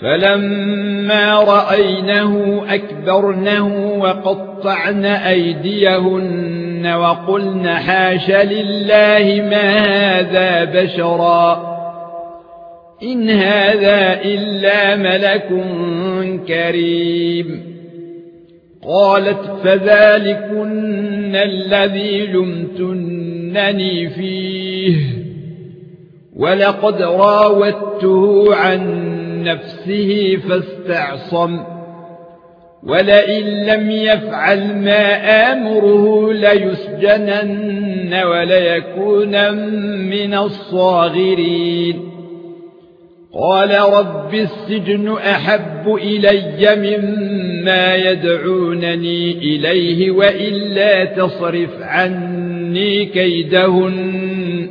فَلَمَّا رَأَيْنَهُ أَكْبَرْنَهُ وَقَطَّعْنَ أَيْدِيَهُنَّ وَقُلْنَ حَاشَ لِلَّهِ مَا هَذَا بَشَرًا إِنْ هَذَا إِلَّا مَلَكٌ كَرِيمٌ. قَالَتْ فَذَلِكُنَّ الَّذِي لُمْتُنَّنِي فِيهِ. وَلَقَدْ رَاوَدتُّهُ عَن نفسه فاستعصم. ولئن لم يفعل ما آمره ليسجنن وليكون من الصاغرين. قال رب السجن أحب إلي مما يدعونني إليه وإلا تصرف عني كيدهن.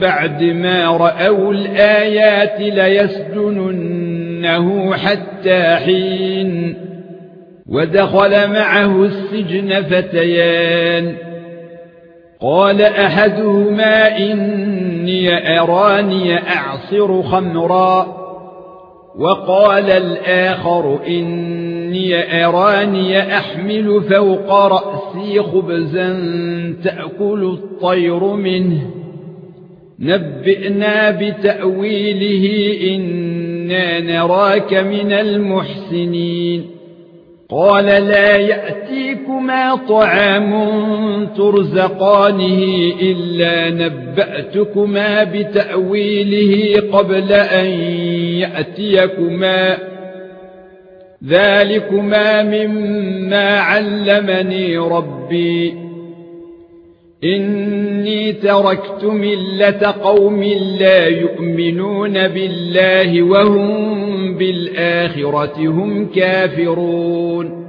بعد ما رأوا الآيات ليسجننه حتى حين ودخل معه السجن فتيان. قال أحدهما إني أراني أعصر خمرا. وقال الآخر إني أراني أحمل فوق رأسي خبزا تأكل الطير منه. نبئنا بتأويله إنا نراك من المحسنين. قال لا يأتيكما طعام ترزقانه إلا نبأتكما بتأويله قبل أن يأتيكما. ذلكما مما علمني ربي. إني تركت ملة قوم لا يؤمنون بالله وهم بالآخرة هم كافرون.